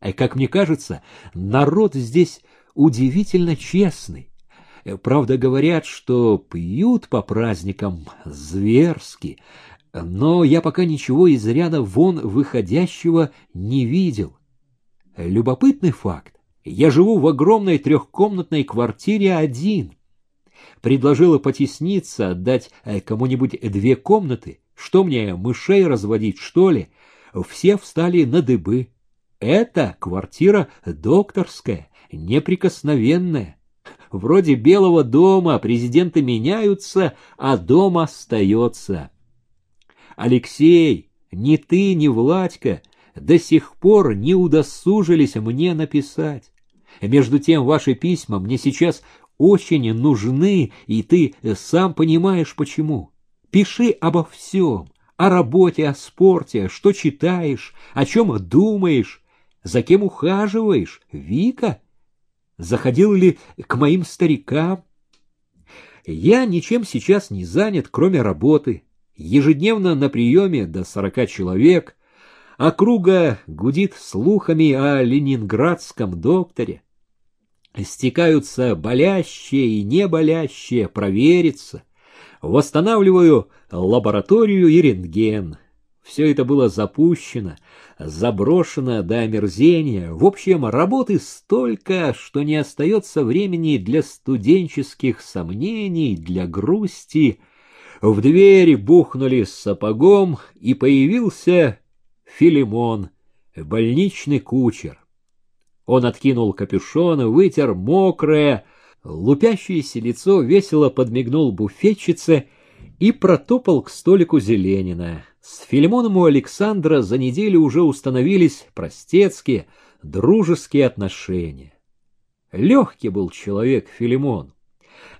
А как мне кажется, народ здесь удивительно честный. Правда, говорят, что пьют по праздникам зверски, но я пока ничего из ряда вон выходящего не видел. Любопытный факт. Я живу в огромной трехкомнатной квартире один. Предложила потесниться, отдать э, кому-нибудь две комнаты. Что мне, мышей разводить, что ли? Все встали на дыбы. Это квартира докторская, неприкосновенная. Вроде Белого дома президенты меняются, а дом остается. Алексей, ни ты, ни Владька до сих пор не удосужились мне написать. Между тем ваши письма мне сейчас очень нужны, и ты сам понимаешь почему. Пиши обо всем, о работе, о спорте, что читаешь, о чем думаешь, за кем ухаживаешь, Вика? Заходил ли к моим старикам? Я ничем сейчас не занят, кроме работы. Ежедневно на приеме до сорока человек. Округа гудит слухами о ленинградском докторе. Стекаются болящие и не болящие провериться. Восстанавливаю лабораторию и рентген. Все это было запущено, заброшено до омерзения. В общем, работы столько, что не остается времени для студенческих сомнений, для грусти. В двери бухнули сапогом, и появился Филимон, больничный кучер. Он откинул капюшон, вытер мокрое, лупящееся лицо, весело подмигнул буфетчице и протопал к столику Зеленина. С Филимоном у Александра за неделю уже установились простецкие, дружеские отношения. Легкий был человек Филимон.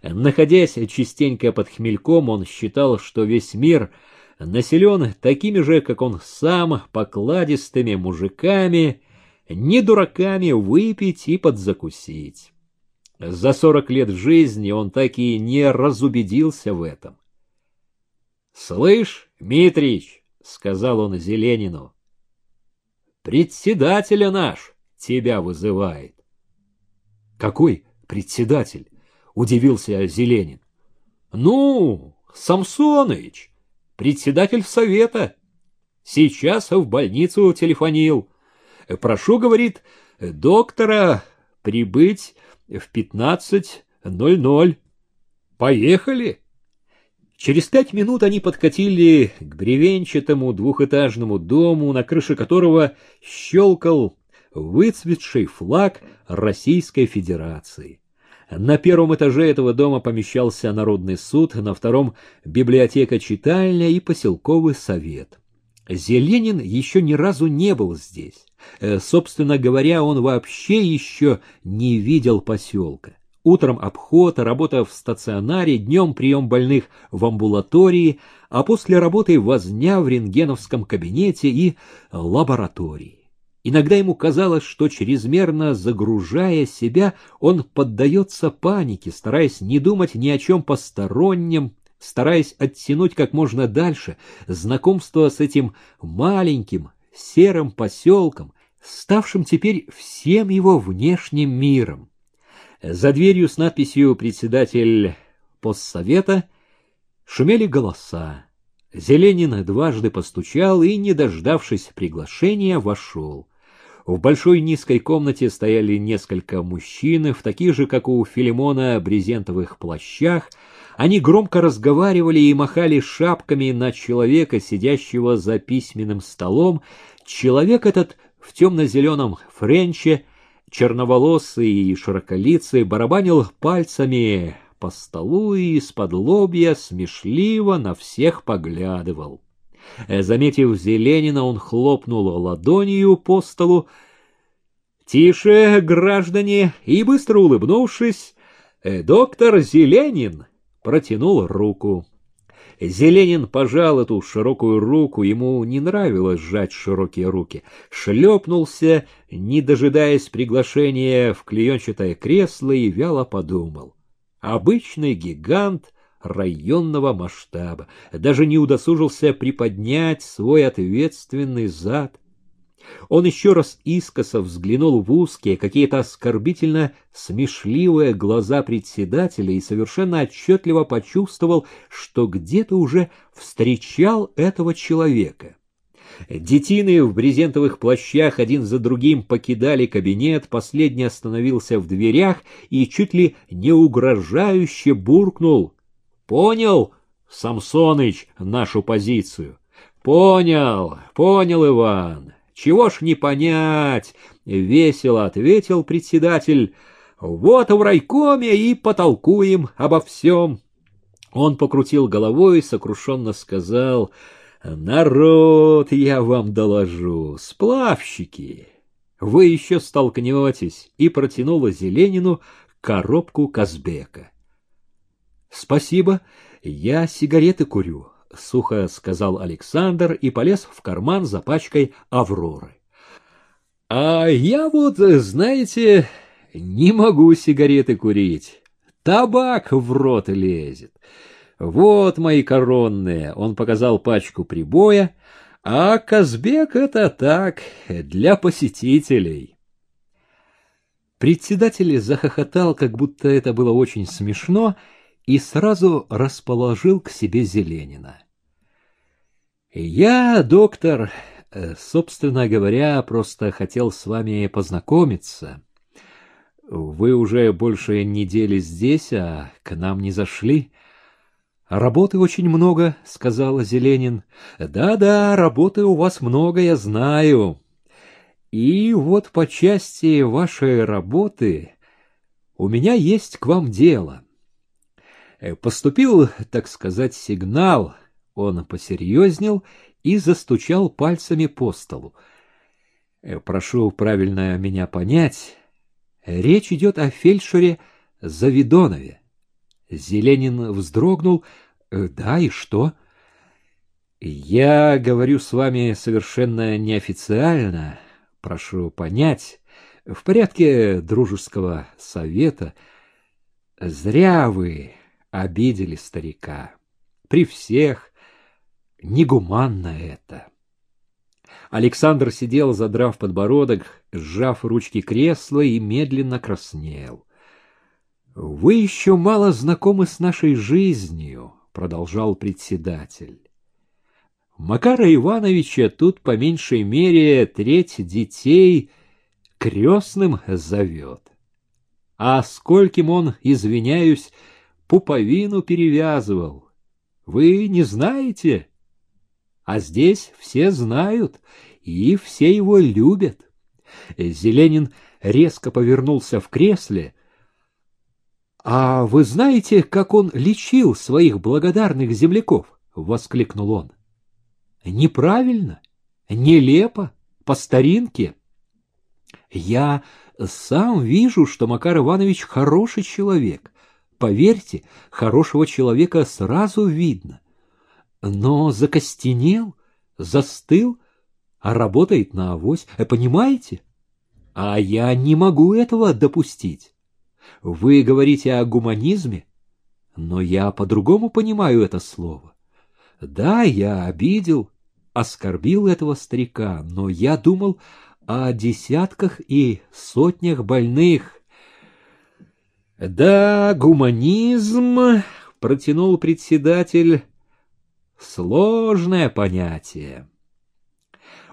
Находясь частенько под хмельком, он считал, что весь мир населен такими же, как он сам, покладистыми мужиками, не дураками выпить и подзакусить. За сорок лет жизни он так и не разубедился в этом. «Слышь, Митрич», — сказал он Зеленину, — «председателя наш тебя вызывает». «Какой председатель?» — удивился Зеленин. «Ну, Самсоныч, председатель совета. Сейчас в больницу телефонил. Прошу, говорит, доктора прибыть в пятнадцать ноль ноль. Поехали!» Через пять минут они подкатили к бревенчатому двухэтажному дому, на крыше которого щелкал выцветший флаг Российской Федерации. На первом этаже этого дома помещался Народный суд, на втором — библиотека-читальня и поселковый совет. Зеленин еще ни разу не был здесь. Э, собственно говоря, он вообще еще не видел поселка. Утром обход, работа в стационаре, днем прием больных в амбулатории, а после работы возня в рентгеновском кабинете и лаборатории. Иногда ему казалось, что чрезмерно загружая себя, он поддается панике, стараясь не думать ни о чем постороннем, стараясь оттянуть как можно дальше знакомство с этим маленьким серым поселком, ставшим теперь всем его внешним миром. За дверью с надписью «Председатель постсовета» шумели голоса. Зеленин дважды постучал и, не дождавшись приглашения, вошел. В большой низкой комнате стояли несколько мужчин в таких же, как у Филимона, брезентовых плащах. Они громко разговаривали и махали шапками на человека, сидящего за письменным столом. Человек этот в темно-зеленом френче — черноволосый и широколицый барабанил пальцами по столу и из-под лобья смешливо на всех поглядывал. Заметив Зеленина, он хлопнул ладонью по столу. «Тише, граждане!» И, быстро улыбнувшись, доктор Зеленин протянул руку. Зеленин пожал эту широкую руку, ему не нравилось сжать широкие руки. Шлепнулся, не дожидаясь приглашения в клеенчатое кресло, и вяло подумал. Обычный гигант районного масштаба, даже не удосужился приподнять свой ответственный зад. Он еще раз искоса взглянул в узкие, какие-то оскорбительно смешливые глаза председателя и совершенно отчетливо почувствовал, что где-то уже встречал этого человека. Детины в брезентовых плащах один за другим покидали кабинет, последний остановился в дверях и чуть ли не угрожающе буркнул. «Понял, Самсоныч, нашу позицию?» «Понял, понял, Иван. Чего ж не понять?» — весело ответил председатель. «Вот в райкоме и потолкуем обо всем». Он покрутил головой и сокрушенно сказал, «Народ, я вам доложу, сплавщики, вы еще столкнетесь», и протянула Зеленину коробку Казбека. «Спасибо, я сигареты курю», — сухо сказал Александр и полез в карман за пачкой «Авроры». «А я вот, знаете, не могу сигареты курить. Табак в рот лезет. Вот мои коронные». Он показал пачку прибоя, а Казбек — это так, для посетителей. Председатель захохотал, как будто это было очень смешно, — и сразу расположил к себе Зеленина. «Я, доктор, э, собственно говоря, просто хотел с вами познакомиться. Вы уже больше недели здесь, а к нам не зашли». «Работы очень много», — сказала Зеленин. «Да-да, работы у вас много, я знаю. И вот по части вашей работы у меня есть к вам дело. Э, поступил, так сказать, сигнал. Он посерьезнел и застучал пальцами по столу. Э, прошу правильно меня понять. Речь идет о фельдшере Завидонове. Зеленин вздрогнул. «Э, да, и что? Я говорю с вами совершенно неофициально. Прошу понять. В порядке дружеского совета. Зря вы обидели старика. При всех негуманно это. Александр сидел, задрав подбородок, сжав ручки кресла и медленно краснел. «Вы еще мало знакомы с нашей жизнью», — продолжал председатель. Макара Ивановича тут по меньшей мере треть детей крестным зовет. А скольким он, извиняюсь, пуповину перевязывал. Вы не знаете? А здесь все знают, и все его любят. Зеленин резко повернулся в кресле. «А вы знаете, как он лечил своих благодарных земляков?» — воскликнул он. «Неправильно, нелепо, по старинке. Я сам вижу, что Макар Иванович хороший человек, Поверьте, хорошего человека сразу видно. Но закостенел, застыл, а работает на авось. Э, понимаете? А я не могу этого допустить. Вы говорите о гуманизме, но я по-другому понимаю это слово. Да, я обидел, оскорбил этого старика, но я думал о десятках и сотнях больных, да, гуманизм, протянул председатель, сложное понятие.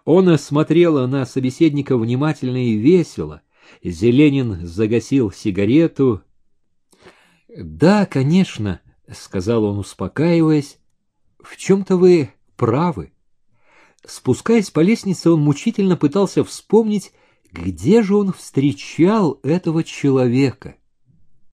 Он смотрел на собеседника внимательно и весело. Зеленин загасил сигарету. «Да, конечно», — сказал он, успокаиваясь, — «в чем-то вы правы». Спускаясь по лестнице, он мучительно пытался вспомнить, где же он встречал этого человека.